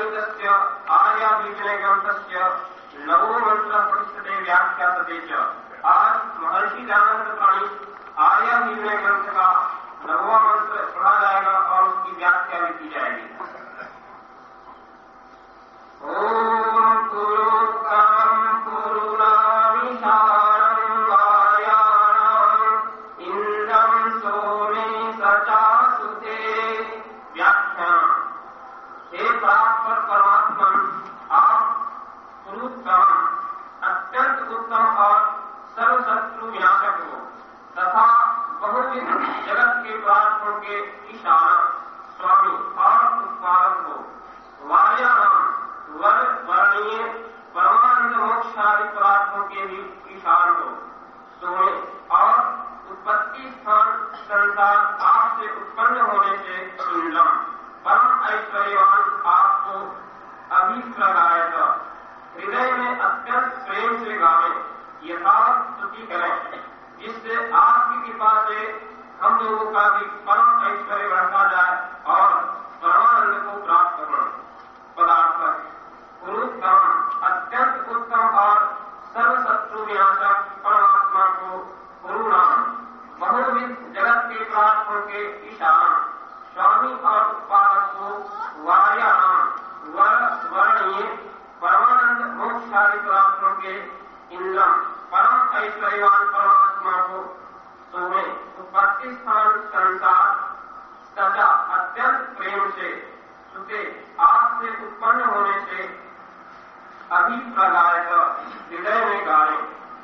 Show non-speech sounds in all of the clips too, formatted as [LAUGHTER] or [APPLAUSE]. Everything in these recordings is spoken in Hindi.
गणितस्य आर्याबीजलगणितस्य लघुमन्त्रः पृष्ठते व्याख्यातते च आज महर्षि दयानंद प्राणी आर्याबीजलय ग्रंथ का नववा मंत्र पढ़ा जाएगा और उसकी व्याख्या भी की जाएगी ओम पारसु वार्याम वर स्वर्णीय परमानंद मोक्षादिकलात्मक के इंद्रम परम ऐश्वर्यवान परमात्मा को तुम्हें उत्पत्ति स्थान संसार सदा अत्यंत प्रेम से सुते आप से उत्पन्न होने से अभी प्रगाय हृदय में गाय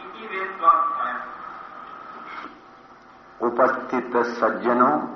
इसी वे स्वास्थ्य उपस्थित सज्जनों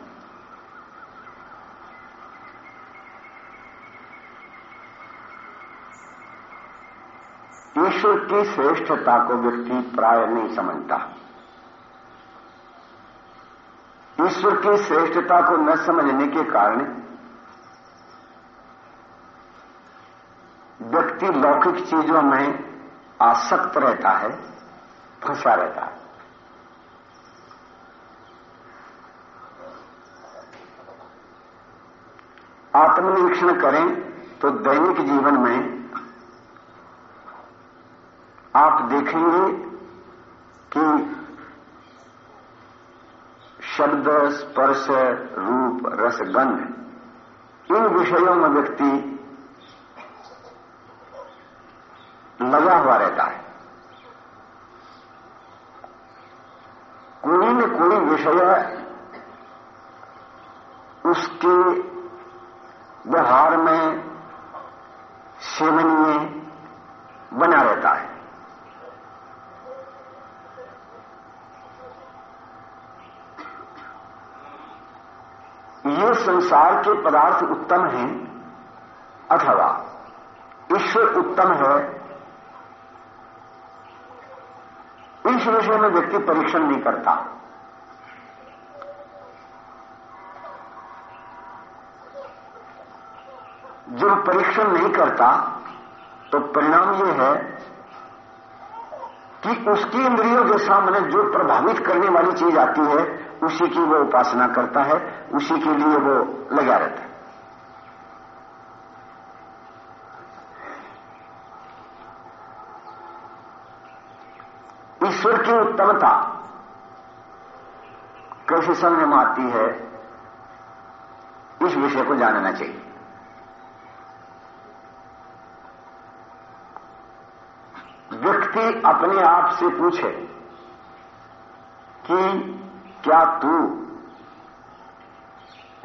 ईश्वर की श्रेष्ठता को व्यक्ति प्राय नहीं समझता। ईश्वर की श्रेष्ठता को न समझने के कारण व्यक्ति लौकिक चीज़ों में आसक्त रहता है, फंसा रहता है। आत्मनिरीक्षण करें तो दैनिक जीवन में आप देखेंगे कि शब्द, स्पर्श, रूप, रस, गंध, इन विषयों में व्यक्ति लगा हुआ रहता है। कोई न कोई विषय उसके व्यवहार में सेवनीय बना रहता है। ये संसार के पदार्थ उत्तम हैं, अथवा ईश्वर उत्तम है, इस विषय में व्यक्ति परीक्षण नहीं करता। जब परीक्षण नहीं करता तो परिणाम यह है कि उसकी इंद्रियों के सामने जो प्रभावित करने वाली चीज़ आती है उसी की वो उपासना करता है, उसी के लिए वो लगा रहता है। ईश्वर की उत्तमता कैसे समझ में आती है, इस विषय को जानना चाहिए। व्यक्ति अपने आप से पूछे कि क्या तू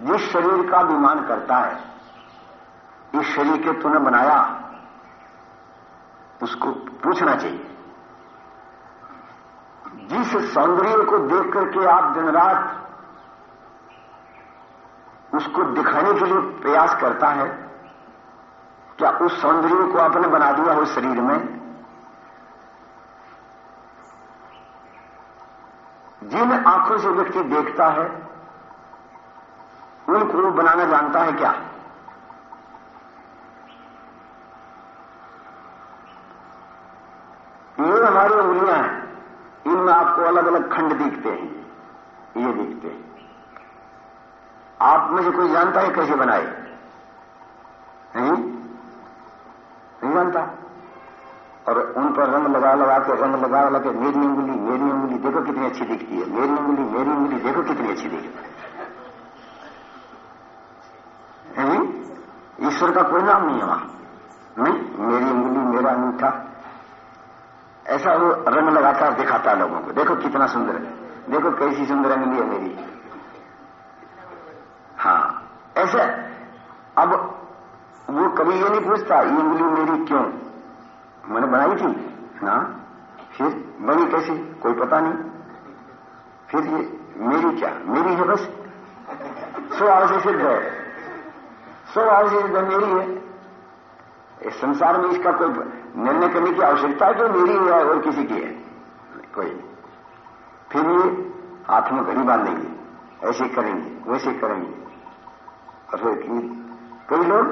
जिस शरीर का विमान करता है? इस शरीर के तूने बनाया, उसको पूछना चाहिए। जिस सौंदर्य को देख करके आप दिन रात उसको दिखाने के लिए प्रयास करता है, क्या उस सौंदर्य को आपने बना दिया हो शरीर में? जिन आँखों से व्यक्ति देखता है। उनको वो बनाना जानता है क्या? ये हमारी उंगलियाँ हैं। इनमें आपको अलग अलग खंड दिखते हैं। ये दिखते हैं। आप में से कोई जानता है कैसे बनाए नहीं नहीं जानता और उन पर रंग लगा के रंग लगा लगा के मेरी उंगली मेरी उंगली, देखो कितनी अच्छी दिखती है। मेरी उंगली मेरी उंगली, देखो कितनी अच्छी दिखती है। ईश्वर का कोई नाम नहीं है वहाँ। नहीं, मेरी उंगली, मेरा अंगूठा। ऐसा वो रंग लगाकर दिखाता है लोगों को। देखो कितना सुंदर है। देखो कैसी सुंदर उंगली है मेरी। हाँ ऐसे। अब वो कभी ये नहीं पूछता, ये उंगली मेरी क्यों? मैंने बनाई थी। ना? फिर बनी कैसी? कोई पता नहीं। फिर ये मेरी क्या? मेरी है बस? सो से सिद्ध है सो से सिद्ध मेरी है। इस संसार में इसका कोई निर्णय करने की आवश्यकता है जो मेरी है और किसी की है? कोई फिर ये हाथ में घड़ी बांधेंगे ऐसे करेंगे, वैसे करेंगे। और फिर कई लोग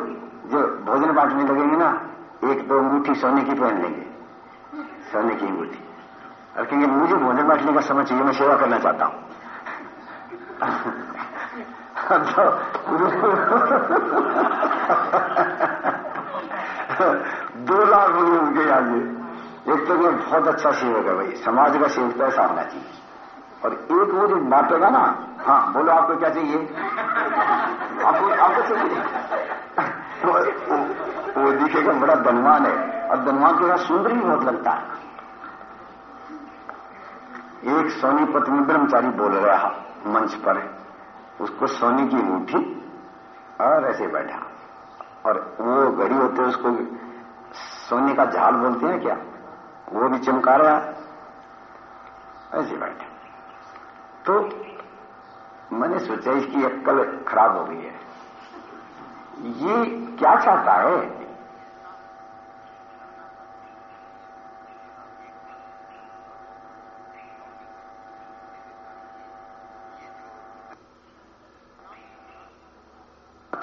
जो भोजन बांटने लगेंगे ना, एक दो अंगूठी सोने की पहन लेंगे। सोने की हुई थी। और कहेंगे मुझे भोजन बांटने का समय चाहिए मैं सेवा करना चाहता हूँ। तो दो लाख रुपये उनके आगे एक तो ये बहुत अच्छा सेवक है भाई। समाज का सेवक तो ऐसा होना चाहिए। और एक वो जो बांटेगा ना हाँ बोलो आपको क्या चाहिए? आपको आपको चाहिए? वो, वो दिखेगा बड़ा धनवान है। और के साथ सुंदर ही बहुत लगता है। एक सोनीपत में ब्रह्मचारी बोल रहा मंच पर उसको सोने की अंगूठी और ऐसे बैठा। और वो घड़ी होते उसको सोने का झाल बोलते हैं क्या? वो भी चमका रहा ऐसे बैठा। तो मैंने सोचा, इसकी अक्कल खराब हो गई है। ये क्या चाहता है?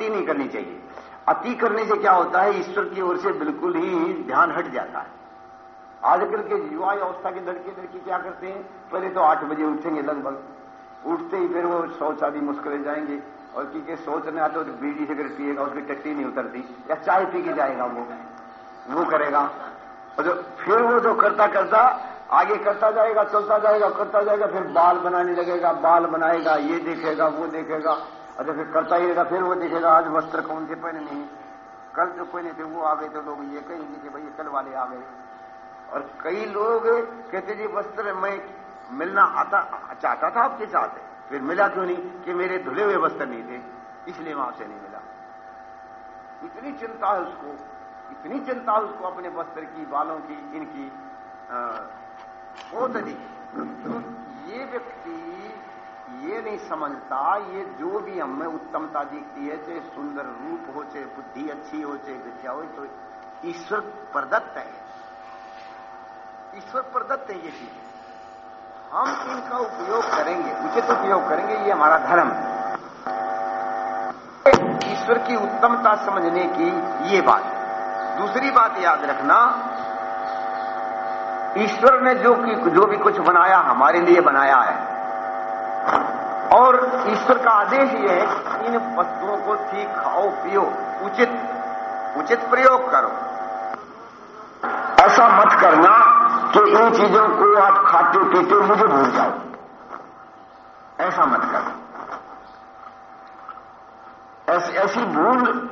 अति नहीं करनी चाहिए। अति करने से क्या होता है, ईश्वर की ओर से बिल्कुल ही ध्यान हट जाता है। आजकल के युवा अवस्था के लड़के लड़की क्या करते हैं, पहले तो आठ बजे उठेंगे लगभग। उठते ही फिर वो शौच आदि मुस्कुरे जाएँगे, और क्योंकि सोचने आते तो बीड़ी सिगरेट पिएगा, उसकी टट्टी नहीं उतरती, या चाय पी के जाएगा वो वो करेगा। और जो फिर वो जो करता करता, आगे करता जाएगा, चलता जाएगा, करता जाएगा, फिर बाल बनाने लगेगा, बाल बनाएगा, ये देखेगा, वो देखेगा। और फिर करता ही रहेगा फिर वो देखेगा आज वस्त्र कौन से पहने नहीं। कल जो नहीं थे, वो आ गए तो लोग, ये कहेंगे कि भाई कल वाले आ गए। और कई लोग कहते, जी, वस्त्र मैं मिलना आता, चाहता था आपके साथ। फिर मिला क्यों नहीं? कि मेरे धुले हुए वस्त्र नहीं थे, इसलिए मैं आपसे नहीं मिला। इतनी चिंता है उसको, इतनी चिंता उसको अपने वस्त्र की, बालों की, इनकी बहुत अधिक। तो ये व्यक्ति ये नहीं समझता, ये जो भी हमें उत्तमता दिखती है, चाहे सुंदर रूप हो, चाहे बुद्धि अच्छी हो, चाहे विद्या हो तो ईश्वर प्रदत्त है। ईश्वर प्रदत्त है ये चीज़। हम इनका उपयोग करेंगे, उचित उपयोग करेंगे, ये हमारा धर्म ईश्वर की उत्तमता समझने की ये बात। दूसरी बात याद रखना, ईश्वर ने जो जो भी कुछ बनाया, हमारे लिए बनाया है। और ईश्वर का आदेश ये है कि इन वस्तुओं को ठीक खाओ, पियो, उचित उचित प्रयोग करो। ऐसा मत करना कि इन चीज़ों को आप खाते पीते मुझे भूल जाओ। ऐसा मत करो। ऐसी ऐसी भूल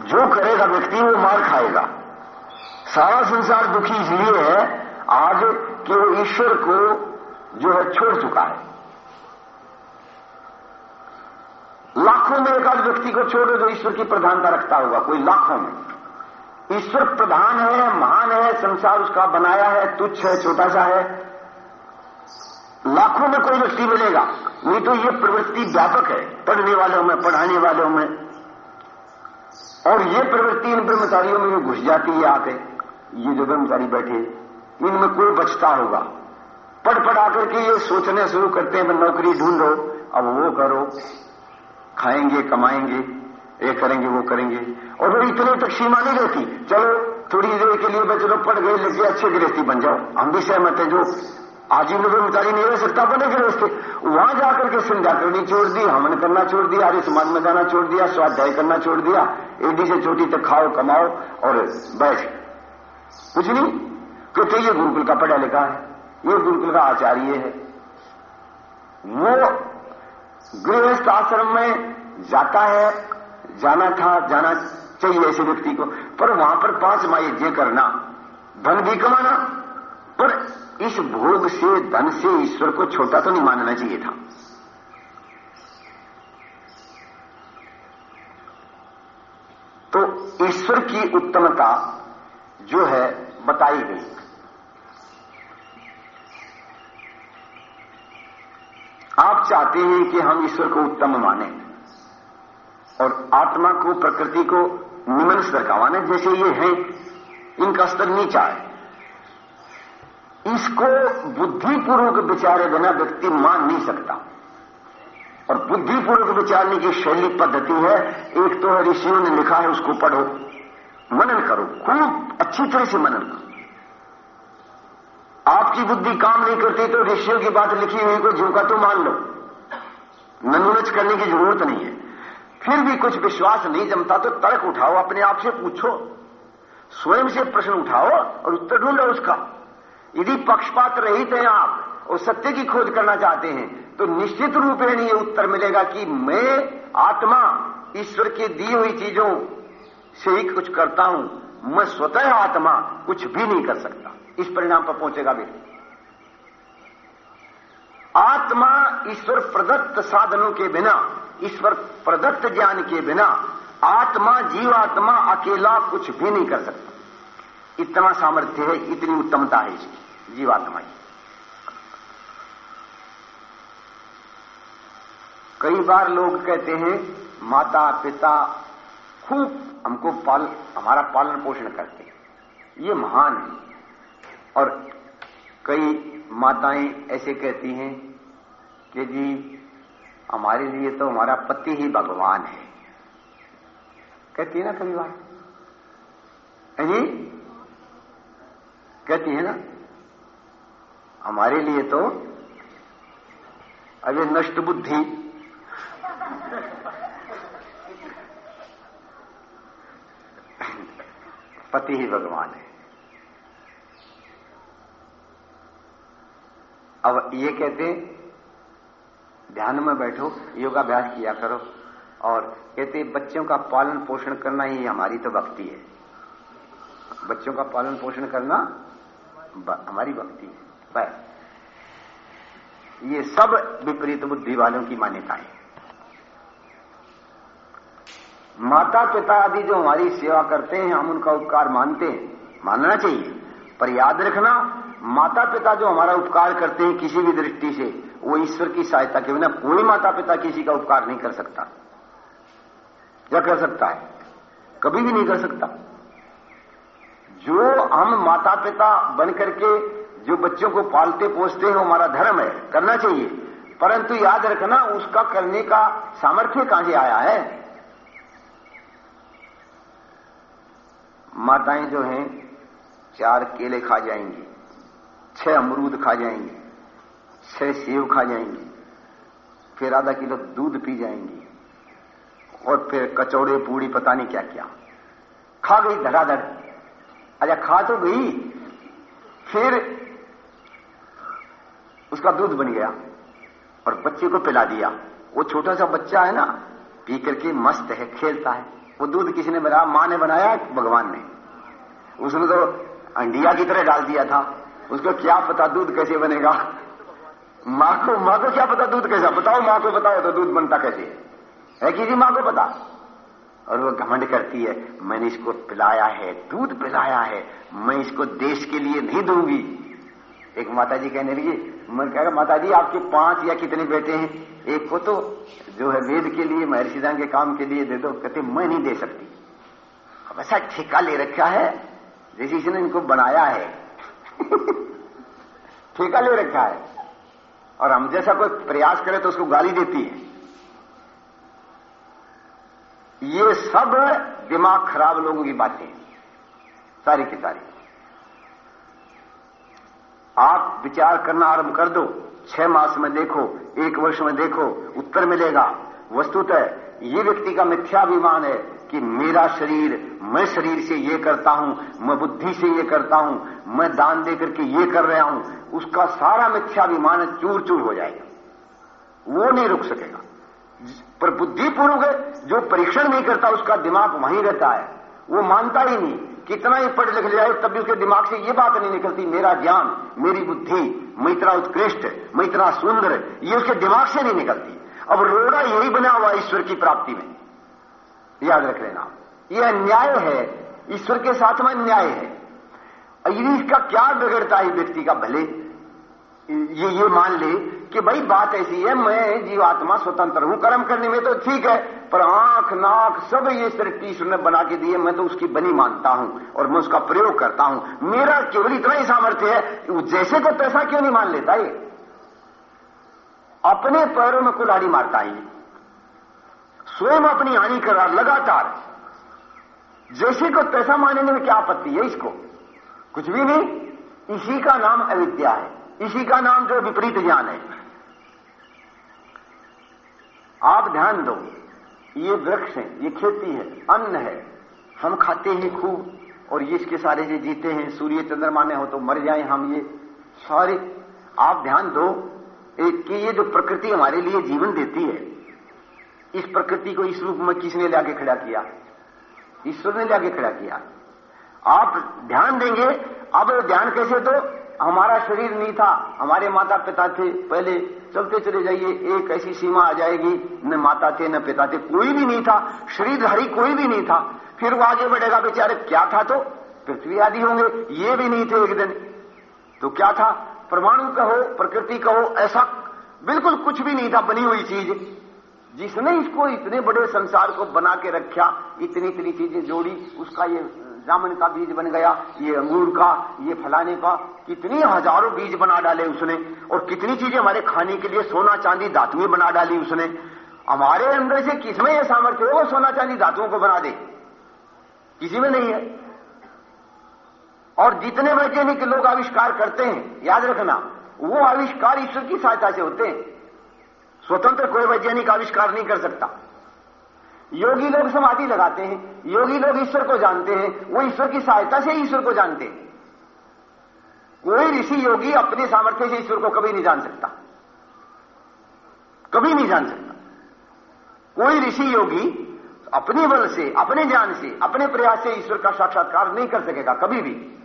जो करेगा व्यक्ति, वो मार खाएगा। सारा संसार दुखी इसलिए है, आज कि वो ईश्वर को जो है छोड़ चुका है। लाखों में एक आध व्यक्ति को छोड़ो जो ईश्वर की प्रधानता रखता होगा कोई लाखों में। ईश्वर प्रधान है, महान है, संसार उसका बनाया है, तुच्छ है छोटा सा है। लाखों में कोई व्यक्ति मिलेगा, नहीं तो ये प्रवृत्ति व्यापक है, पढ़ने वालों में, पढ़ाने वालों में। और ये प्रवृत्ति इन ब्रह्मचारियों में घुस जाती है आके ये जो ब्रह्मचारी बैठे इनमें कोई बचता होगा। पढ़ पढ़ा करके ये सोचने शुरू करते हैं नौकरी ढूंढो, अब वो करो। खाएँगे, कमाएँगे ये करेंगे, वो करेंगे। और वो इतने तक सीमा नहीं रहती। चलो, थोड़ी देर के लिए बच्चे लोग पढ़ गए लेकिन अच्छे गृहस्थी बन जाओ। हम भी सहमत है, जो आजीवन ब्रह्मचारी नहीं रह सकता बने गृहस्थ। वहाँ जाकर के संध्या करनी छोड़ दी, हमन करना छोड़ दिया आर्य समाज में जाना छोड़ दिया, स्वाध्याय करना छोड़ दिया। एडी से छोटी तक खाओ, कमाओ, और बैठ। कुछ नहीं। क्योंकि ये गुरुकुल का पढ़ा लिखा है। ये गुरुकुल का आचार्य है। वो गृहस्थ आश्रम में जाता है, जाना था, जाना चाहिए ऐसे व्यक्ति को। पर वहाँ पर पाँच माह करना, धन भी कमाना, पर इस भोग से, धन से ईश्वर को छोटा तो नहीं मानना चाहिए था। तो ईश्वर की उत्तमता जो है, बताई गई। आप चाहते हैं कि हम ईश्वर को उत्तम माने और आत्मा को, प्रकृति को निम्न स्तर का माने, जैसे ये है, इनका स्तर नीचा है। इसको बुद्धिपूर्वक विचारे बिना व्यक्ति मान नहीं सकता। और बुद्धिपूर्वक विचारने की शैली पद्धति है, एक तो ऋषियों ने लिखा है, उसको पढ़ो, मनन करो, खूब अच्छी तरह से मनन करो। आपकी बुद्धि काम नहीं करती तो ऋषियों की बात लिखी हुई को झूका तो मान लो। ननुनच करने की ज़रूरत नहीं है। फिर भी कुछ विश्वास नहीं जमता तो तर्क उठाओ, अपने आप से पूछो। स्वयं से प्रश्न उठाओ और उत्तर ढूंढो उसका। यदि पक्षपात रहित है आप और सत्य की खोज करना चाहते हैं तो निश्चित रूप में ये उत्तर मिलेगा कि मैं, आत्मा, ईश्वर की दी हुई चीज़ों से ही कुछ करता हूँ। मैं स्वतः आत्मा कुछ भी नहीं कर सकता। इस परिणाम पर पहुंचेगा व्यक्ति आत्मा ईश्वर प्रदत्त साधनों के बिना, ईश्वर प्रदत्त ज्ञान के बिना, आत्मा, जीवात्मा अकेला कुछ भी नहीं कर सकता। इतना सामर्थ्य है, इतनी उत्तमता है इसकी, जीवात्मा की। कई बार लोग कहते हैं माता पिता खूब हमको पाल, हमारा पालन पोषण करते हैं। ये महान है। और कई माताएँ ऐसे कहती हैं कि जी, हमारे लिए तो हमारा पति ही भगवान है। कहती है ना कई बार? जी कहती है ना? हमारे लिए तो अभी नष्ट बुद्धि। पति ही भगवान है। अब ये कहते, ध्यान में बैठो, योगाभ्यास किया करो। और कहते, बच्चों का पालन पोषण करना ही हमारी तो भक्ति है। बच्चों का पालन पोषण करना हमारी भक्ति है। बस। ये सब विपरीत बुद्धि वालों की मान्यता है। माता पिता आदि जो हमारी सेवा करते हैं, हम उनका उपकार मानते हैं। मानना चाहिए। पर याद रखना माता पिता जो हमारा उपकार करते हैं किसी भी दृष्टि से, वो ईश्वर की सहायता के बिना कोई माता पिता किसी का उपकार नहीं कर सकता। या कर सकता है? कभी भी नहीं कर सकता। जो हम माता पिता बन करके जो बच्चों को पालते पोसते हैं हमारा धर्म है, करना चाहिए। परंतु याद रखना, उसका करने का सामर्थ्य कहाँ से आया है? माताएँ जो हैं चार केले खा जाएँगे, छह अमरूद खा जाएँगे, छह सेव खा जाएँगे, फिर आधा किलो दूध पी जाएँगी, और फिर कचौड़े, पूड़ी, पता नहीं क्या क्या। खा गई धड़ाधड़ अच्छा खा तो गई, फिर उसका दूध बन गया और बच्चे को पिला दिया। वो छोटा सा बच्चा है ना, पी करके मस्त है, खेलता है। वो दूध किसी ने बनाया? माँ ने बनाया, भगवान ने। उसने तो अंडिया की तरह डाल दिया था। उसको क्या पता दूध कैसे बनेगा? माँ को माँ को क्या पता दूध कैसा? बताओ, माँ को बताओ तो दूध बनता कैसे? है किसी माँ को पता? और वो घमंड करती है, मैंने इसको पिलाया है, दूध पिलाया है, मैं इसको देश के लिए नहीं दूँगी। एक माता जी कहने लगी मैं कह रहा माता जी आपके पाँच या कितने बेटे हैं? एक को तो जो है वेद के लिए महर्षिदान के काम के लिए दे दो, कहते, मैं नहीं दे सकती। अब ऐसा ठेका ले रखा है जैसे इसने इनको बनाया है। ठेका ले रखा है। और हम जैसा कोई प्रयास करे तो उसको गाली देती है। ये सब दिमाग खराब लोगों की बातें सारी की सारी। आप विचार करना आरंभ कर दो। छह मास में देखो, एक वर्ष में देखो, उत्तर मिलेगा। वस्तुतः ये व्यक्ति का मिथ्याभिमान है। कि मेरा शरीर, मैं शरीर से ये करता हूँ, मैं बुद्धि से ये करता हूँ, मैं दान देकर के ये कर रहा हूँ, उसका सारा मिथ्याभिमान चूर चूर हो जाएगा। वो नहीं रुक सकेगा। पर बुद्धिपूर्वक जो परीक्षण नहीं करता, उसका दिमाग वहीं रहता है। वो मानता ही नहीं कितना ही पढ़ लिख जाए तब भी उसके दिमाग से ये बात नहीं निकलती, मेरा ज्ञान, मेरी बुद्धि, मैं इतना उत्कृष्ट, मैं इतना सुंदर, ये उसके दिमाग से नहीं निकलती। अब रोड़ा यही बना हुआ ईश्वर की प्राप्ति में। याद रख लेना। यह अन्याय है। ईश्वर के साथ में अन्याय है। यदि इसका क्या बिगड़ता है व्यक्ति का भले? ये ये मान ले कि भाई बात ऐसी है, मैं जीवात्मा स्वतंत्र हूँ, कर्म करने में तो ठीक है, पर आँख, नाक सब ये सृष्टि ईश्वर ने बना के दिए, मैं तो उसकी बनी मानता हूँ और मैं उसका प्रयोग करता हूँ। मेरा केवल इतना ही सामर्थ्य है जैसे को पैसा क्यों नहीं मान लेता ये? अपने पैरों में कुल्हाड़ी मारता ही स्वयं अपनी हानि कर रहा, लगातार। जैसे को पैसा मानने में क्या आपत्ति है इसको? कुछ भी नहीं, इसी का नाम अविद्या है। इसी का नाम जो विपरीत ज्ञान है। आप ध्यान दो, ये वृक्ष है, ये खेती है, अन्न है। हम खाते हैं खूब, और ये इसके सारे से जीते हैं। सूर्य चंद्रमा ने हो तो मर जाए हम ये। सारे, आप ध्यान दो, एक कि ये जो प्रकृति हमारे लिए जीवन देती है इस प्रकृति को इस रूप में किसने लाके खड़ा किया? ईश्वर ने लाके खड़ा किया। आप ध्यान देंगे, अब ध्यान कैसे तो हमारा शरीर नहीं था, हमारे माता पिता थे, पहले चलते चले जाइए, एक ऐसी सीमा आ जाएगी, न माता थे, न पिता थे, कोई भी नहीं था, शरीरधारी कोई भी नहीं था। फिर वो आगे बढ़ेगा, बेचारे क्या था तो? पृथ्वी आदि होंगे, ये भी नहीं थे एक दिन। तो क्या था? परमाणु कहो, प्रकृति कहो, ऐसा बिल्कुल कुछ भी नहीं था, बनी हुई चीज़। जिसने इसको इतने बड़े संसार को बना के रखा, इतनी इतनी चीज़ें जोड़ी, उसका ये जामन का बीज बन गया, ये अंगूर का, ये फलाने का, कितनी हज़ारों बीज बना डाले उसने, और कितनी चीज़ें हमारे खाने के लिए सोना चांदी धातुएँ बना डाली उसने। हमारे अंदर से किसमें यह सामर्थ्य हो, वो सोना चांदी धातुओं को बना दे। किसी में नहीं है। और जितने वैज्ञानिक लोग आविष्कार करते हैं, याद रखना, वो आविष्कार ईश्वर की सहायता से होते हैं। स्वतंत्र कोई वैज्ञानिक आविष्कार नहीं कर सकता। योगी लोग समाधि लगाते हैं, योगी लोग ईश्वर को जानते हैं, वो ईश्वर की सहायता से ईश्वर को जानते हैं। कोई ऋषि योगी अपने सामर्थ्य से ईश्वर को कभी नहीं जान सकता। कभी नहीं जान सकता। कोई ऋषि योगी अपने बल से, अपने ज्ञान से, अपने प्रयास से ईश्वर का साक्षात्कार नहीं कर सकेगा, कभी भी।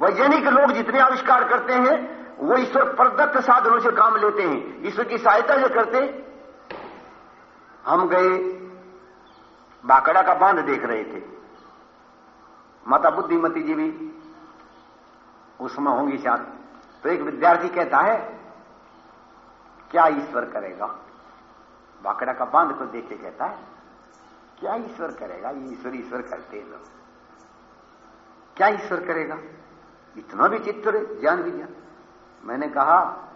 वैज्ञानिक लोग जितने आविष्कार करते हैं वो ईश्वर प्रदत्त साधनों से काम लेते हैं। ईश्वर की सहायता से करते। हम गए, बाकड़ा का बाँध देख रहे थे। माता बुद्धिमती जी भी उसमें होंगी शायद। तो एक विद्यार्थी कहता है, क्या ईश्वर करेगा? बाकड़ा का बाँध को देख के कहता है, क्या ईश्वर करेगा? ये ईश्वर ईश्वर करते हैं लोग। क्या ईश्वर करेगा? इतना भी चित्र ज्ञान विज्ञान मैंने कहा,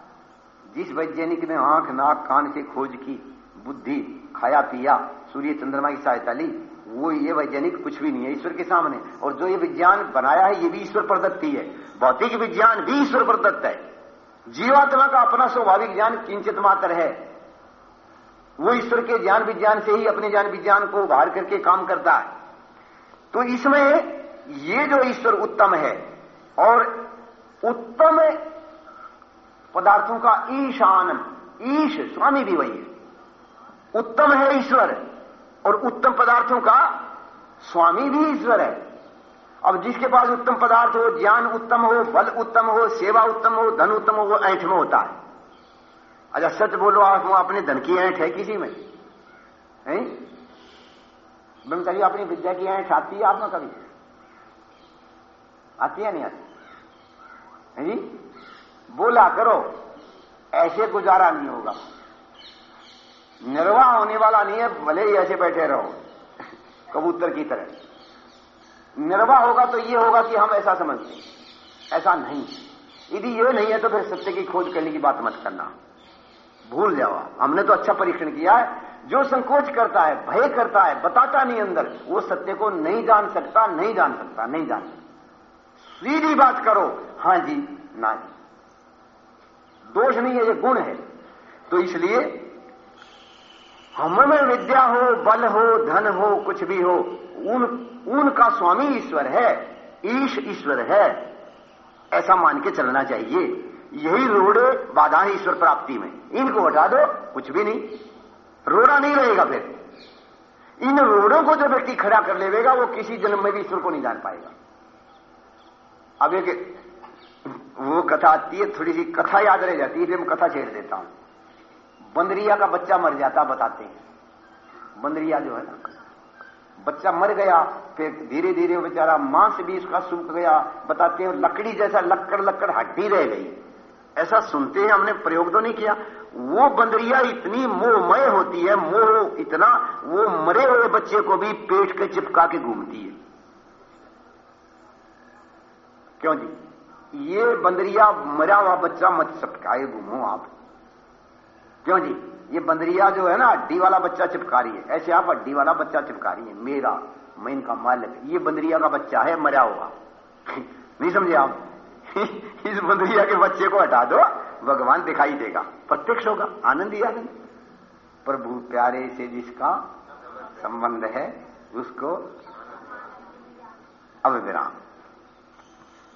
जिस वैज्ञानिक ने आँख, नाक, कान से खोज की, बुद्धि, खाया, पिया, सूर्य, चंद्रमा की सहायता ली, वो ये वैज्ञानिक कुछ भी नहीं है ईश्वर के सामने। और जो ये विज्ञान बनाया है, ये भी ईश्वर प्रदत्त ही है। भौतिक विज्ञान भी ईश्वर प्रदत्त है। जीवात्मा का अपना स्वाभाविक ज्ञान किंचित मात्र है। वो ईश्वर के ज्ञान विज्ञान से ही अपने ज्ञान विज्ञान को उभार करके काम करता है। तो इसमें ये जो ईश्वर उत्तम है, और उत्तम पदार्थों का ईशान ईश स्वामी भी वही है। उत्तम है ईश्वर, और उत्तम पदार्थों का स्वामी भी ईश्वर है। अब जिसके पास उत्तम पदार्थ हो, ज्ञान उत्तम हो, बल उत्तम हो, सेवा उत्तम हो, धन उत्तम हो, वो ऐठ में होता है। अच्छा सच बोलो, आप अपने धन की ऐठ है किसी में? ब्रह्मचारी, अपनी विद्या की ऐठ आती है आप में कभी? आती है नहीं आती? है जी? बोला करो, ऐसे गुजारा नहीं होगा। निर्वाह होने वाला नहीं है, भले ही ऐसे बैठे रहो, कबूतर की तरह। निर्वाह होगा तो ये होगा कि हम ऐसा समझते ऐसा नहीं। यदि ये नहीं है तो फिर सत्य की खोज करने की बात मत करना। भूल जाओ हमने तो अच्छा परीक्षण किया है। जो संकोच करता है, भय करता है, बताता नहीं अंदर, वो सत्य को नहीं जान सकता, नहीं जान सकता, नहीं जान सकता। सीधी बात करो, हाँ जी, ना जी। दोष नहीं है, ये गुण है। तो इसलिए हम विद्या हो, बल हो, धन हो, कुछ भी हो, उन उनका स्वामी ईश्वर है, ईश ईश्वर है। ऐसा मान के चलना चाहिए। यही रोड़े बाधा है ईश्वर प्राप्ति में। इनको हटा दो, कुछ भी नहीं। रोड़ा नहीं रहेगा फिर। इन रोड़ों को जो व्यक्ति खड़ा कर लेगा वो किसी जन्म में भी ईश्वर को नहीं जान पाएगा। अब एक वो कथा आती है, थोड़ी सी कथा याद रह जाती है, फिर मैं कथा छेड़ देता हूँ। बंदरिया का बच्चा मर जाता, बताते हैं। बंदरिया जो है ना, बच्चा मर गया, फिर धीरे धीरे बेचारा मांस भी उसका सूख गया, बताते हैं लकड़ी जैसा लक्कड़ लक्कड़ हड्डी रह गई। ऐसा सुनते हैं, हमने प्रयोग तो नहीं किया। वो बंदरिया इतनी मोहमय होती है, मोह इतना, वो मरे हुए बच्चे को भी पेट के चिपका के घूमती है। क्यों जी? ये बंदरिया मरा हुआ बच्चा मत चपकाए घूमो आप। क्यों जी? ये बंदरिया जो है ना, हड्डी वाला बच्चा चिपका रही है। ऐसे आप हड्डी वाला बच्चा चिपका रही है। मेरा, मैं इनका मालिक। ये बंदरिया का बच्चा है, मरा हुआ। [LAUGHS] नहीं समझे आप? [LAUGHS] इस बंदरिया के बच्चे को हटा दो, भगवान दिखाई देगा। प्रत्यक्ष होगा, आनंद ही आनंद। प्रभु प्यारे से जिसका संबंध है, उसको अब विराम